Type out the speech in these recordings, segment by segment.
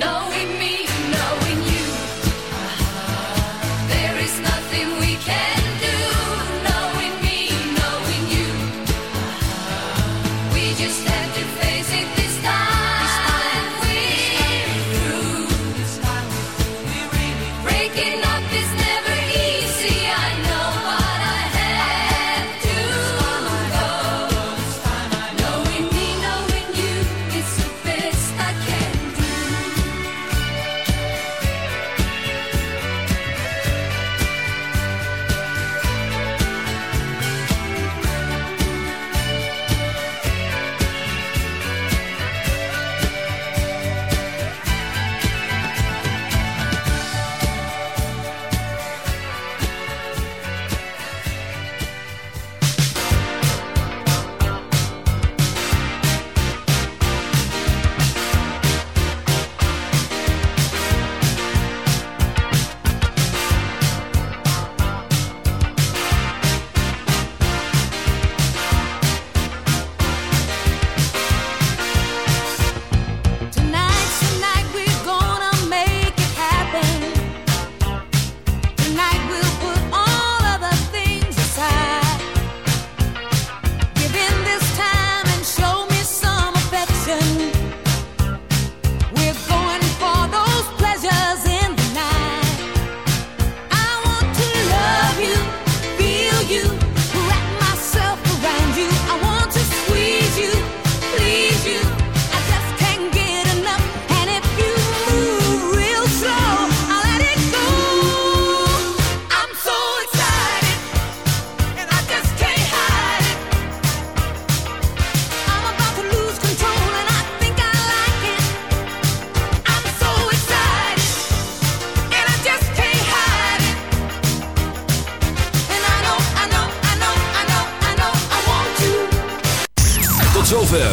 No.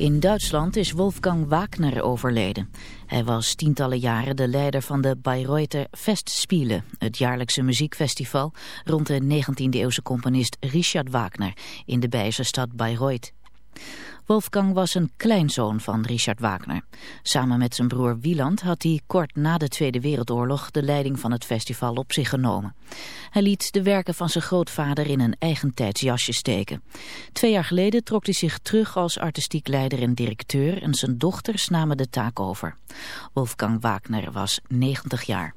In Duitsland is Wolfgang Wagner overleden. Hij was tientallen jaren de leider van de Bayreuther Festspiele, het jaarlijkse muziekfestival rond de 19e-eeuwse componist Richard Wagner in de Bijse stad Bayreuth. Wolfgang was een kleinzoon van Richard Wagner. Samen met zijn broer Wieland had hij kort na de Tweede Wereldoorlog de leiding van het festival op zich genomen. Hij liet de werken van zijn grootvader in een eigentijds jasje steken. Twee jaar geleden trok hij zich terug als artistiek leider en directeur en zijn dochters namen de taak over. Wolfgang Wagner was 90 jaar.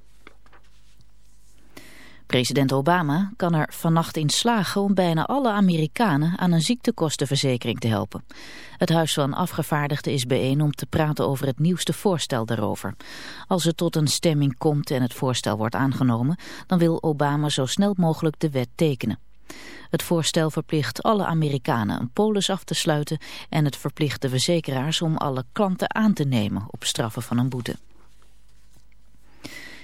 President Obama kan er vannacht in slagen om bijna alle Amerikanen aan een ziektekostenverzekering te helpen. Het Huis van Afgevaardigden is bijeen om te praten over het nieuwste voorstel daarover. Als het tot een stemming komt en het voorstel wordt aangenomen, dan wil Obama zo snel mogelijk de wet tekenen. Het voorstel verplicht alle Amerikanen een polis af te sluiten en het verplicht de verzekeraars om alle klanten aan te nemen op straffen van een boete.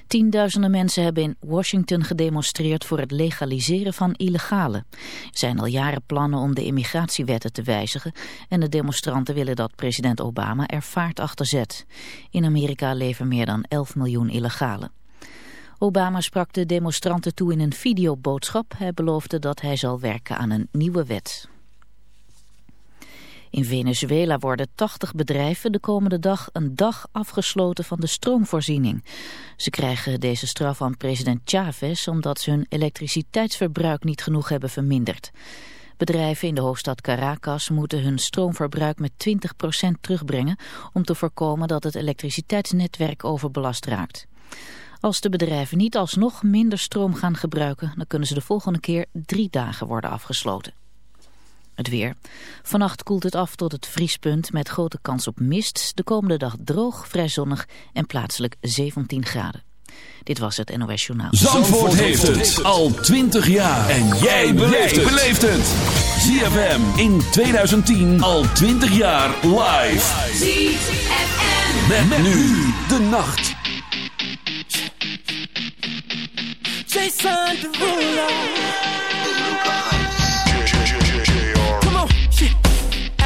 Tienduizenden mensen hebben in Washington gedemonstreerd voor het legaliseren van illegale. Er zijn al jaren plannen om de immigratiewetten te wijzigen en de demonstranten willen dat president Obama er vaart achter zet. In Amerika leven meer dan 11 miljoen illegalen. Obama sprak de demonstranten toe in een videoboodschap. Hij beloofde dat hij zal werken aan een nieuwe wet. In Venezuela worden 80 bedrijven de komende dag een dag afgesloten van de stroomvoorziening. Ze krijgen deze straf van president Chavez omdat ze hun elektriciteitsverbruik niet genoeg hebben verminderd. Bedrijven in de hoofdstad Caracas moeten hun stroomverbruik met 20% terugbrengen om te voorkomen dat het elektriciteitsnetwerk overbelast raakt. Als de bedrijven niet alsnog minder stroom gaan gebruiken, dan kunnen ze de volgende keer drie dagen worden afgesloten. Het weer. Vannacht koelt het af tot het vriespunt met grote kans op mist. De komende dag droog, vrij zonnig en plaatselijk 17 graden. Dit was het NOS Journaal. Zandvoort, heeft het al 20 jaar. En jij beleeft het. ZFM in 2010 al 20 jaar live. ZFM. Met, nu de nacht. Jason Derulo.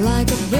like a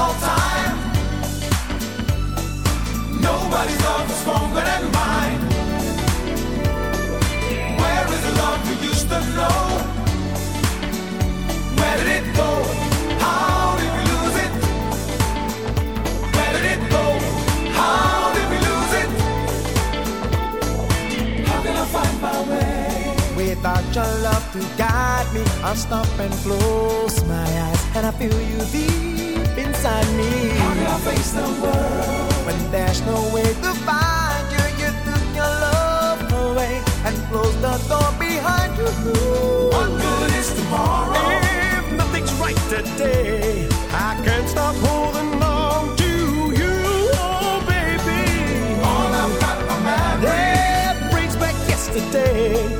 all time. Nobody's love stronger than mine. Where is the love we used to know? Where did it go? How did we lose it? Where did it go? How did we lose it? How can I find my way? Without your love to guide me, I'll stop and close my eyes, and I feel you deep inside me. How can I face the world? When there's no way to find you, you took your love away and closed the door behind you. What good is tomorrow? If nothing's right today, I can't stop holding on to you, oh baby. All I've got are memories. That brings back yesterday.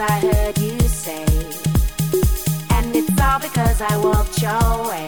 I heard you say, and it's all because I walked your way.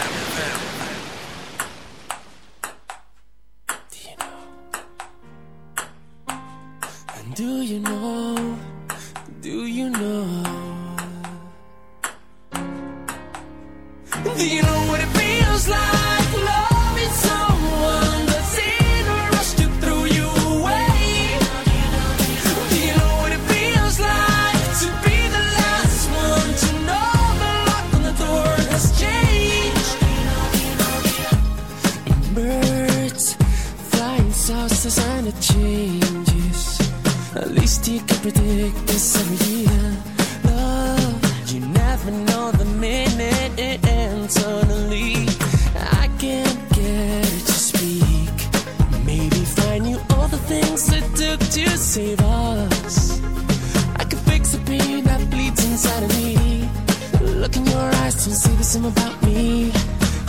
Look in your eyes, don't say the same about me.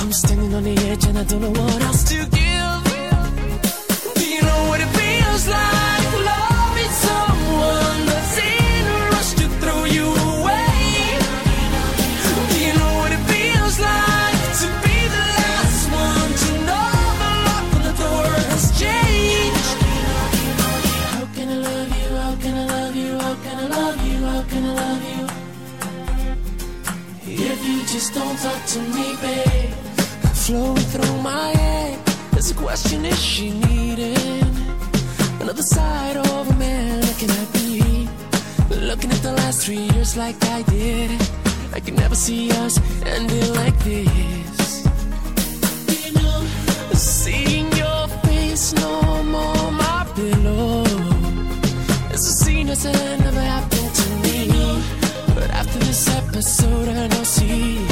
I'm standing on the edge and I don't know what else to give. Do you know what it feels like? Flowing through my head There's a question: Is she needing another side of a man? Looking at me, looking at the last three years like I did. I can never see us ending like this. Seeing your face no more my pillow. It's a scene that's never happened to me. But after this episode, I know see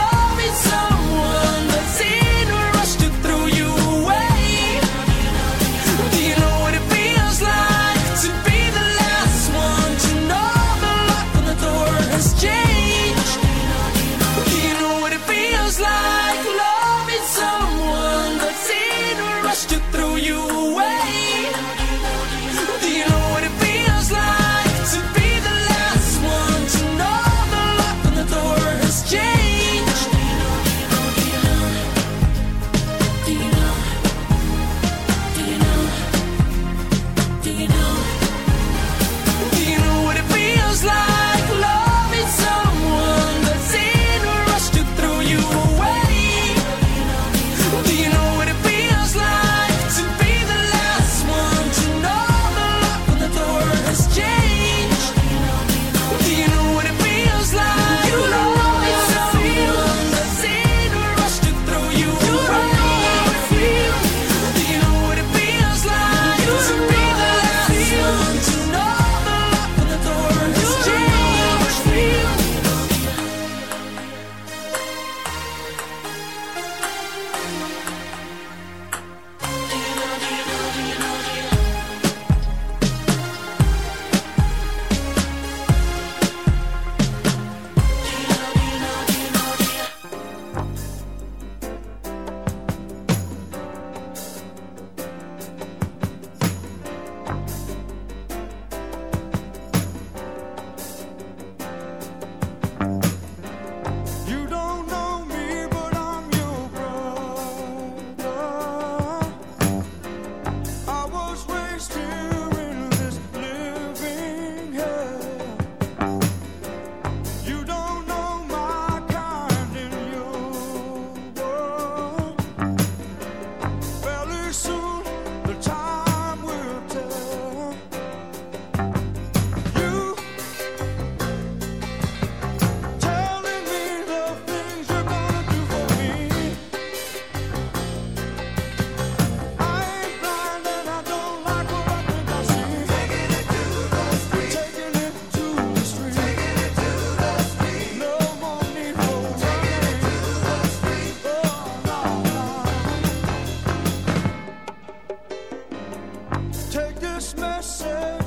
Christmas. Eh?